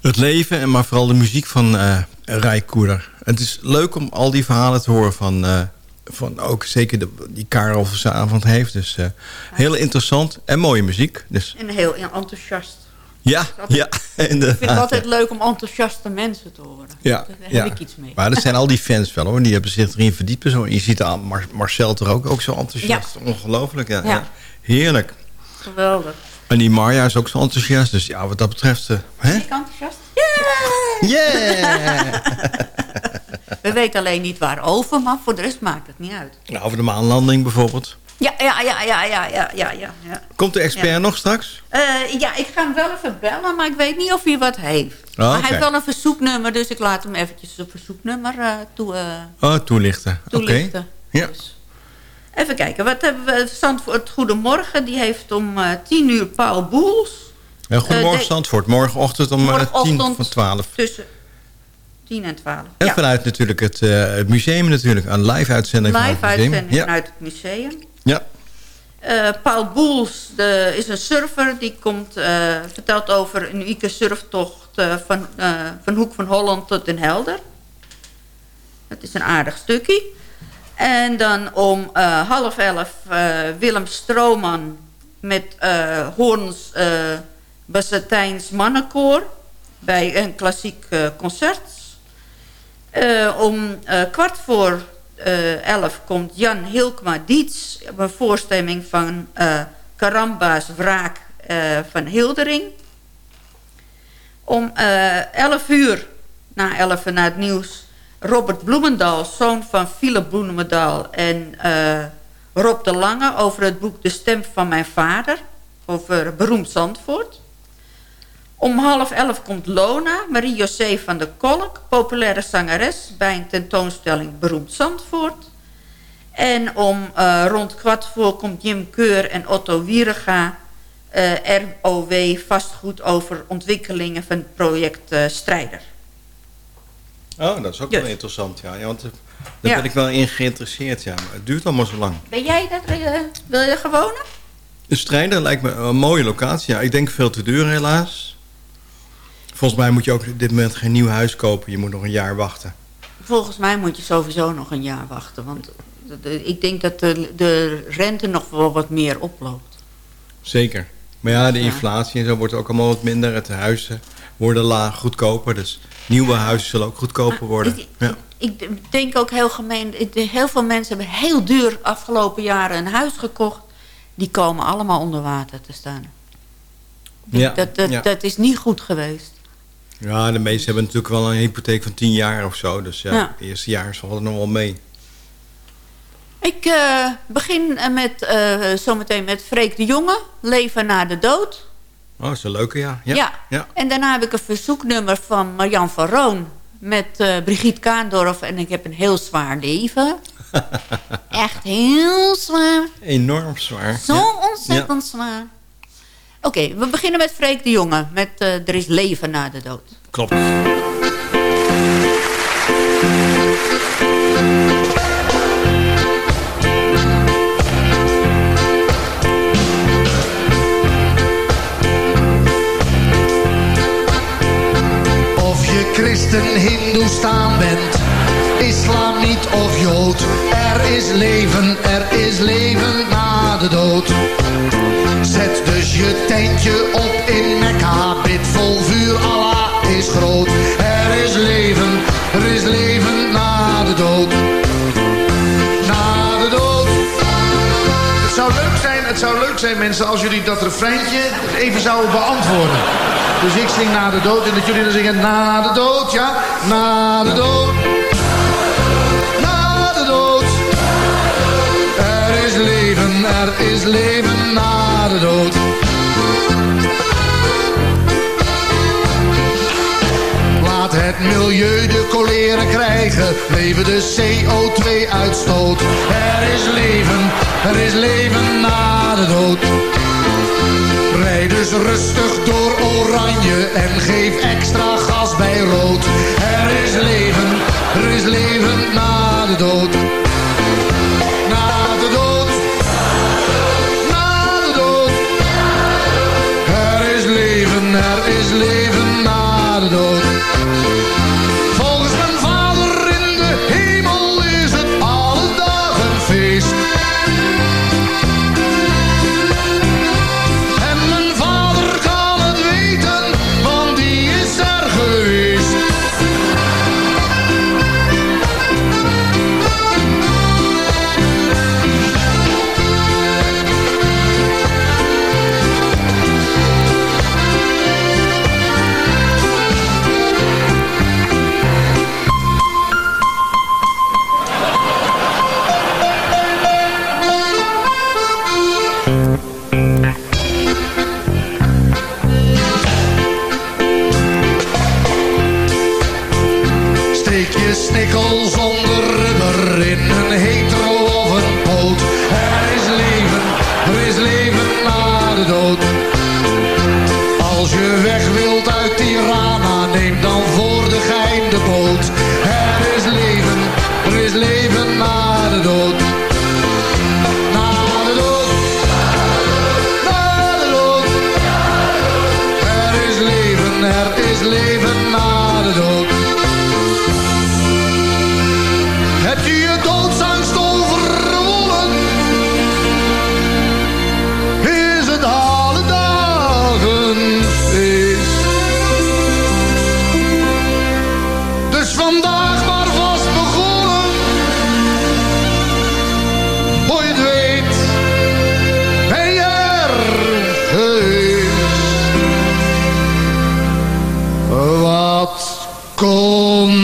het leven... en maar vooral de muziek van Ray Cooder. Het is leuk om al die verhalen te horen van van ook zeker de, die Karel vanavond heeft. Dus heel interessant en mooie muziek. Dus. En heel enthousiast. Ja, ja. Ik vind het altijd leuk om enthousiaste mensen te horen. Ja, Daar heb ja. ik iets mee. Maar er zijn al die fans wel hoor. Die hebben zich erin verdiepen. Zo. Je ziet aan Mar Marcel toch ook, ook zo enthousiast. Ja. Ongelooflijk. Ja. Ja. ja. Heerlijk. Geweldig. En die Marja is ook zo enthousiast. Dus ja, wat dat betreft... Uh, hè? Ik enthousiast? Yeah! Yeah! We weten alleen niet waarover, maar voor de rest maakt het niet uit. Nou, over de maanlanding bijvoorbeeld. Ja, ja, ja, ja, ja, ja, ja, ja. Komt de expert ja. nog straks? Uh, ja, ik ga hem wel even bellen, maar ik weet niet of hij wat heeft. Oh, okay. hij heeft wel een verzoeknummer, dus ik laat hem eventjes een verzoeknummer uh, toe, uh, oh, toelichten. toelichten. Okay. Ja. Dus. Even kijken, wat hebben we? Zandvoort Goedemorgen, die heeft om 10 uur Paul Boels. Goedemorgen de... Zandvoort, morgenochtend om 10 van 12. Tussen 10 en 12. En ja. vanuit natuurlijk het, het, museum natuurlijk, een live uitzending live vanuit het museum. ja. vanuit het museum. Ja. Uh, Paul Boels de, is een surfer. Die komt, uh, vertelt over een unieke surftocht uh, van, van Hoek van Holland tot Den Helder. Dat is een aardig stukje. En dan om half elf Willem Strooman met Hoorns Bassatijns Mannenkoor. Bij een klassiek concert. Om kwart voor uh, 11 komt Jan Hilkma Dietz op een voorstemming van Karamba's Wraak van Hildering. Om 11 uur, na 11 na het nieuws, Robert Bloemendaal, zoon van Philip Bloemendaal en Rob de Lange over het boek De Stem van mijn vader, over beroemd Zandvoort. Om half elf komt Lona, Marie-José van der Kolk, populaire zangeres... bij een tentoonstelling Beroemd Zandvoort. En om uh, rond kwart voor komt Jim Keur en Otto Wierega... Uh, ROW vastgoed over ontwikkelingen van het project uh, Strijder. Oh, dat is ook wel interessant, ja. ja want daar ja. ben ik wel in geïnteresseerd, ja. Maar het duurt allemaal zo lang. Ben jij dat, wil je er? De Strijder lijkt me een mooie locatie, ja. Ik denk veel te duur helaas. Volgens mij moet je ook op dit moment geen nieuw huis kopen. Je moet nog een jaar wachten. Volgens mij moet je sowieso nog een jaar wachten. Want ik denk dat de, de rente nog wel wat meer oploopt. Zeker. Maar ja, de inflatie en zo wordt ook allemaal wat minder. Het huizen worden laag, goedkoper. Dus nieuwe huizen zullen ook goedkoper worden. Ik, ja. ik denk ook heel gemeen... Heel veel mensen hebben heel duur afgelopen jaren een huis gekocht. Die komen allemaal onder water te staan. Ja, dat, dat, ja. dat is niet goed geweest. Ja, de meesten hebben natuurlijk wel een hypotheek van 10 jaar of zo. Dus ja, Ja. het eerste jaar valt het nog wel mee. Ik eh, begin met, eh, zometeen met Freek de Jonge. Leven na de dood. Oh, dat is een leuke, ja. Ja. Ja. ja. En daarna heb ik een verzoeknummer van Marjan van Roon. Met eh Brigitte Kaandorf. En ik heb een heel zwaar leven. Echt heel zwaar. Enorm zwaar. Zo Ja. ontzettend zwaar. Oké, we beginnen met Freek de Jonge. Met eh, Er is leven na de dood. Klopt. Of je christen, hindoestaan bent, islam niet of jood. Er is leven, er is leven na de dood. Zet dus je tentje op in Mekka, bid vol vuur, Allah is groot. Er is leven, er is leven na de dood. Na de dood. Het zou leuk zijn, het zou leuk zijn mensen, als jullie dat refreintje even zouden beantwoorden. Dus ik zing na de dood en dat jullie dan zeggen na de dood, ja? Na de dood. Er is leven na de dood. Laat het milieu de koleren krijgen, leven de CO2-uitstoot. Er is leven, er is leven na de dood. Dus rustig door oranje en geef extra gas bij rood. Er is leven, er is leven na de dood.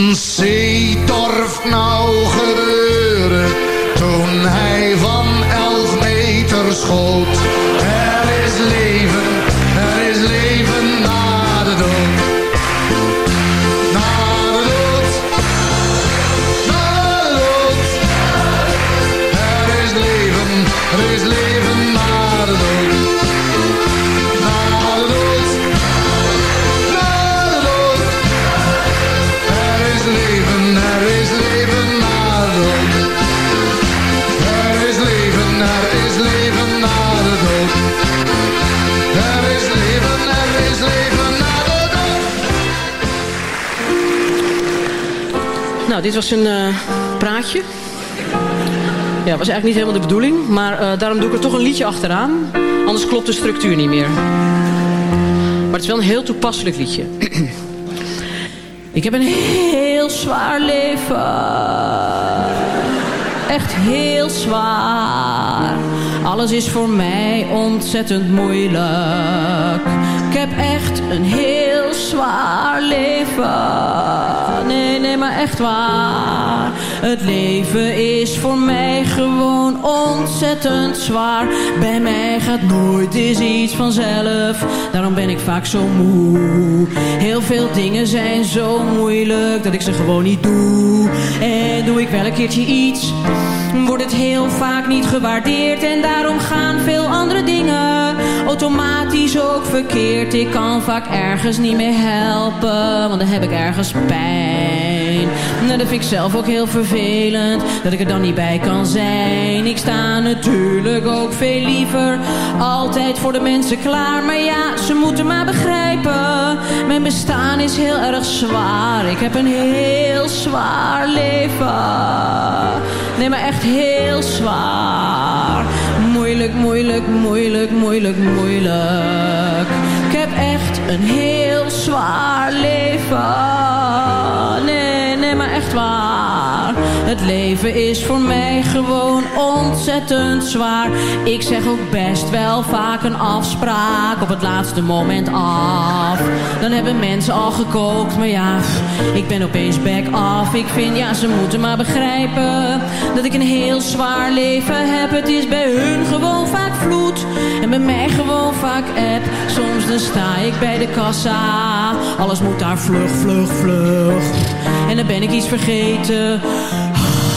Kon Seedorf nou gebeuren toen hij van elf meter schoot? Nou, dit was een eh, praatje. Ja, was eigenlijk niet helemaal de bedoeling. Maar eh, daarom doe ik er toch een liedje achteraan. Anders klopt de structuur niet meer. Maar het is wel een heel toepasselijk liedje. ik heb een heel zwaar leven. Echt heel zwaar. Alles is voor mij ontzettend moeilijk. Ik heb echt een heel zwaar leven. Nee, nee, maar echt waar. Het leven is voor mij gewoon ontzettend zwaar. Bij mij gaat nooit eens iets vanzelf. Daarom ben ik vaak zo moe. Heel veel dingen zijn zo moeilijk dat ik ze gewoon niet doe. En doe ik wel een keertje iets, wordt het heel vaak niet gewaardeerd. En daarom gaan veel andere dingen automatisch ook verkeerd. Ik kan vaak ergens niet meer helpen, want dan heb ik ergens pijn. Nou, dat vind ik zelf ook heel vervelend, dat ik er dan niet bij kan zijn. Ik sta natuurlijk ook veel liever altijd voor de mensen klaar. Maar ja, ze moeten maar begrijpen, mijn bestaan is heel erg zwaar. Ik heb een heel zwaar leven. Nee, maar echt heel zwaar. Moeilijk, moeilijk, moeilijk, moeilijk, moeilijk. Ik heb echt een heel zwaar leven. Nee, maar echt waar. Het leven is voor mij gewoon ontzettend zwaar. Ik zeg ook best wel vaak een afspraak op het laatste moment af. Dan hebben mensen al gekookt, maar ja, ik ben opeens back af. Ik vind, ja, ze moeten maar begrijpen dat ik een heel zwaar leven heb. Het is bij hun gewoon vaak vloed en bij mij gewoon vaak app. Soms dan sta ik bij de kassa, alles moet daar vlug, vlug, vlug. En dan ben ik iets vergeten,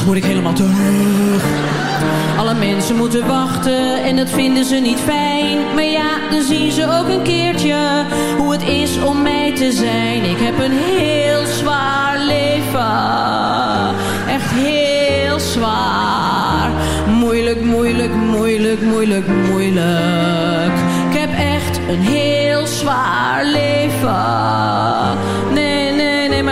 moet ik helemaal terug. Alle mensen moeten wachten en dat vinden ze niet fijn. Maar ja, dan zien ze ook een keertje hoe het is om mij te zijn. Ik heb een heel zwaar leven. Echt heel zwaar. Moeilijk, moeilijk, moeilijk, moeilijk, moeilijk. Ik heb echt een heel zwaar leven.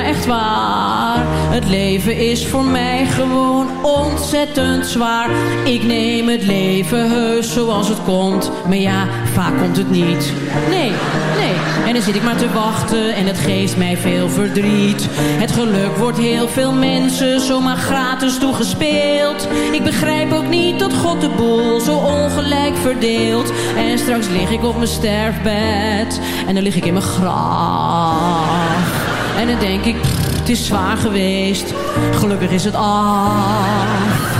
Echt waar. Het leven is voor mij gewoon ontzettend zwaar. Ik neem het leven heus zoals het komt. Maar ja, vaak komt het niet. Nee, nee. En dan zit ik maar te wachten en het geeft mij veel verdriet. Het geluk wordt heel veel mensen zomaar gratis toegespeeld. Ik begrijp ook niet dat God de boel zo ongelijk verdeelt. En straks lig ik op mijn sterfbed en dan lig ik in mijn graf. En dan denk ik, het is zwaar geweest. Gelukkig is het af.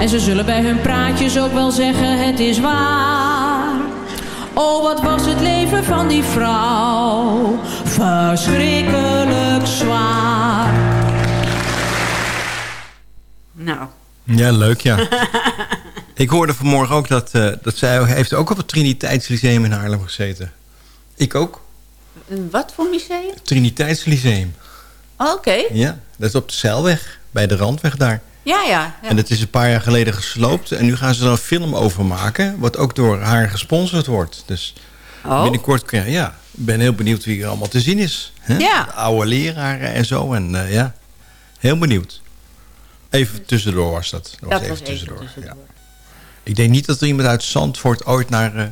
En ze zullen bij hun praatjes ook wel zeggen, het is waar. Oh, wat was het leven van die vrouw. Verschrikkelijk zwaar. Nou. Ja, leuk, ja. ik hoorde vanmorgen ook dat, eh, dat zij heeft ook op het Triniteitslyceum in Haarlem gezeten. Ik ook. Een Wat voor museum? Triniteitslyceum. Oh, Oké. Ja, dat is op de Zeilweg, bij de Randweg daar. Ja, ja. ja. En dat is een paar jaar geleden gesloopt. En nu gaan ze er een film over maken, wat ook door haar gesponsord wordt. Dus Oh. binnenkort ja, ik ben heel benieuwd wie er allemaal te zien is. Hè? Ja. De oude leraren en zo. En eh, ja, heel benieuwd. Even tussendoor was dat. Dat was Dat even was even tussendoor. tussendoor. Ja. Ik denk niet dat er iemand uit Zandvoort ooit naar... eh,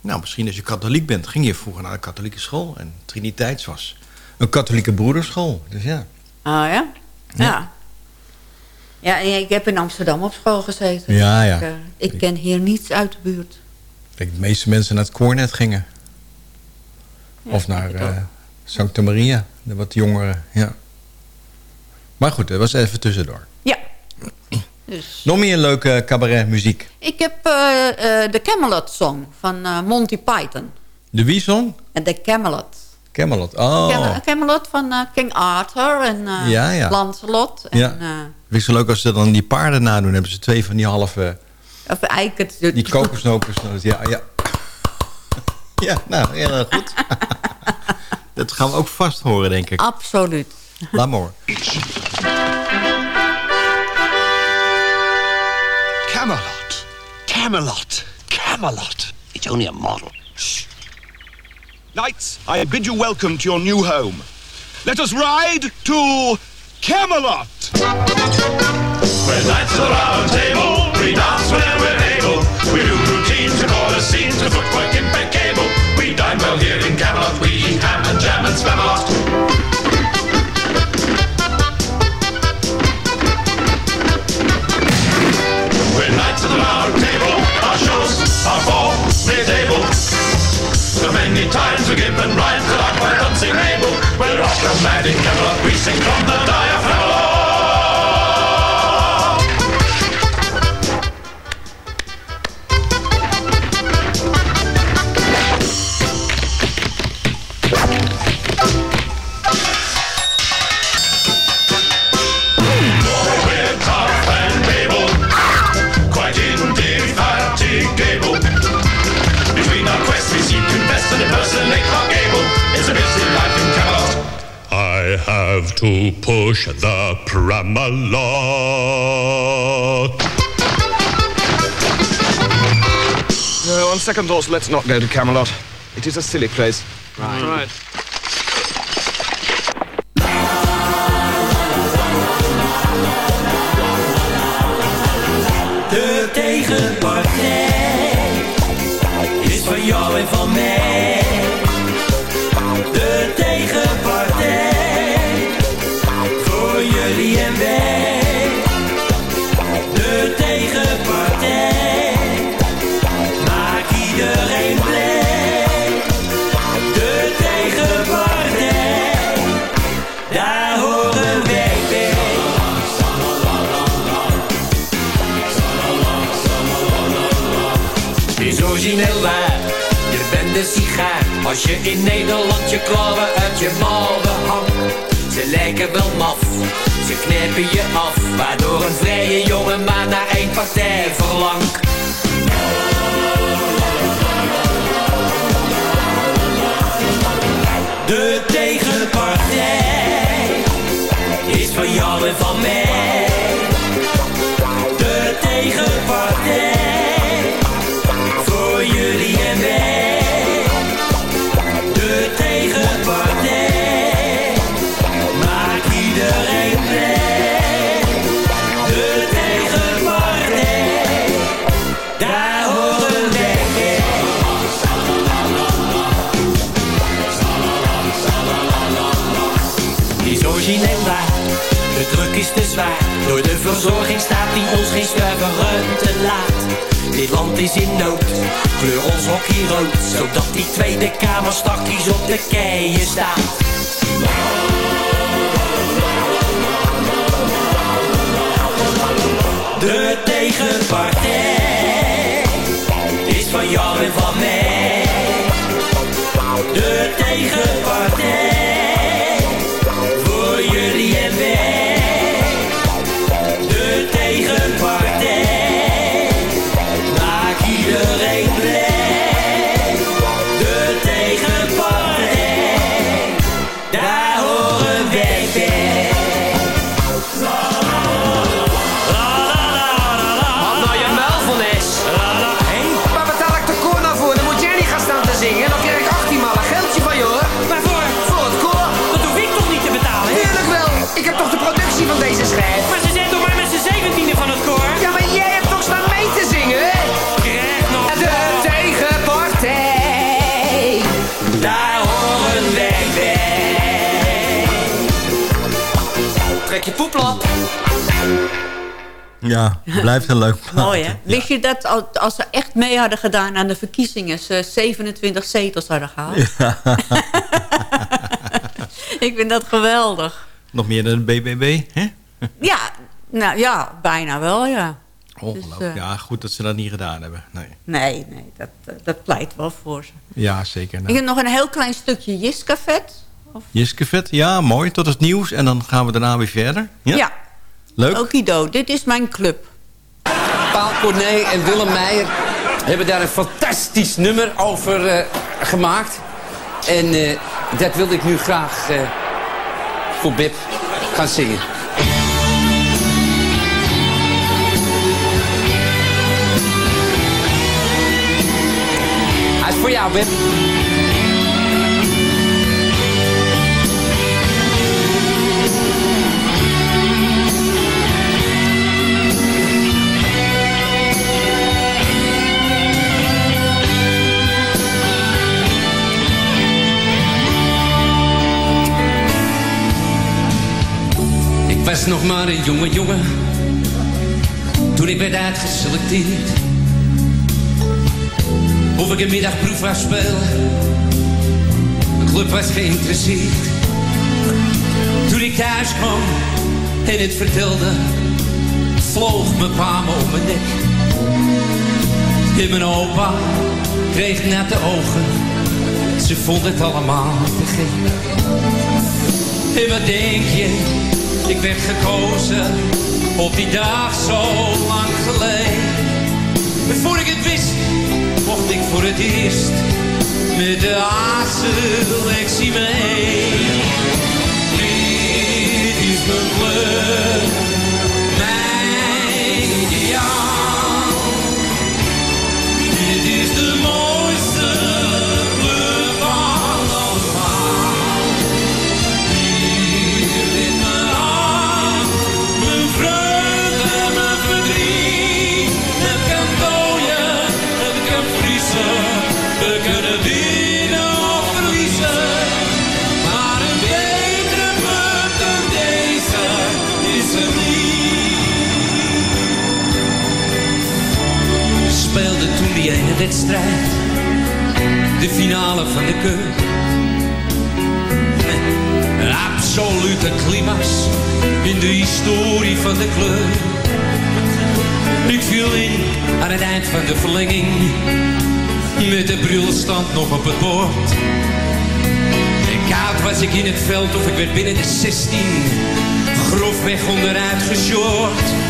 nou, misschien als je katholiek bent, ging je vroeger naar de katholieke school. En Triniteits was een katholieke broederschool. Dus ja. Oh ja? Ja. Ja, en ik heb in Amsterdam op school gezeten. Ja, ja. Ik, eh, ik ken hier niets uit de buurt. Ik denk de meeste mensen naar het Cornet gingen. of naar Santa Maria, de wat jongeren. Ja. Maar goed, dat was even tussendoor. Ja. Dus. Nog meer leuke cabaret muziek. Ik heb eh, eh, de Camelot Song van eh, Monty Python. De wie song? En de Camelot. Camelot. Oh. Cam- Camelot van King Arthur en eh Ja, ja. Lancelot. En, Ja. Vind ik zo leuk als ze dan die paarden nadoen. hebben ze twee van die halve... of het... Die kokosnokers. Ja, ja. Ja, nou, heel goed. dat gaan we ook vast horen, denk ik. Absoluut. Laat maar Camelot. Camelot. Camelot. It's only a model. Shh. Knights, I bid you welcome to your new home. Let us ride to Camelot. We're knights of the round table. We dance whenever we're able. We do routines and all the scenes to footwork impeccable. We dine well here in Camelot. We eat ham and jam and spam a lot. are formidable. So many times we've given rhyme, till our quite unseeable. We're automatic, ever increasing from the dire. Have to push the Pramalot. No, on second thoughts, let's not go to Camelot. It is a silly place. Right. Right. Je bent een sigaar als je in Nederland je klauwen uit je mouwen hangt. Ze lijken wel maf, ze knippen je af Waardoor een vrije jongen maar naar één partij verlangt De tegenpartij is van jou en van mij. De tegenpartij voor jullie en mij. De tegenpartij maakt iedereen blij. De tegenpartij, daar horen wij. Die is origineel waar, de druk is te zwaar. Door de verzorging staat die ons geen stuiver ruimte laat. Dit land is in nood, kleur ons hockey rood. Zodat die Tweede Kamer stakjes op de keien staat. De tegenpartij is van jou en van mij. De tegenpartij Ja, blijft een leuk plaat. Mooi hè? Wist je dat al- als ze echt mee hadden gedaan aan de verkiezingen... ze 27 zetels hadden gehaald? Ik vind dat geweldig. Nog meer dan de BBB, hè? Ja, nou ja, bijna wel ja. Ongelooflijk. Dus, eh, ja, goed dat ze dat niet gedaan hebben. Nee. Nee, nee, dat, eh, dat pleit wel voor ze. Ja, zeker. Ik Nou, heb nog een heel klein stukje Jiskavet. Jiskevet, ja, mooi. Tot het nieuws. En dan gaan we daarna weer verder. Ja? Ja. Leuk. Okido, dit is mijn club. Paal Corné en Willem Meijer hebben daar een fantastisch nummer over eh, gemaakt. En eh, dat wilde ik nu graag eh, voor Bib gaan zingen. Hij is voor jou, Bib. Was nog maar een jonge jongen toen ik werd uitgeselecteerd. Of ik een middagproef wou spelen, de club was geïnteresseerd. Toen ik thuis kwam en het vertelde, vloog mijn pa om mijn nek. En mijn opa kreeg natte ogen, ze vond het allemaal te gek. En wat denk je, ik werd gekozen op die dag zo lang geleden. Maar voor ik het wist, mocht ik voor het eerst met de A-selectie mee. Dit is mijn club, ene wedstrijd, de finale van de. Een absolute climax in de historie van de club. Ik viel in aan het eind van de verlenging. Met de brilstand nog op het bord. Ik Koud was ik in het veld of ik werd binnen de 16. Grofweg onderuit gesjord.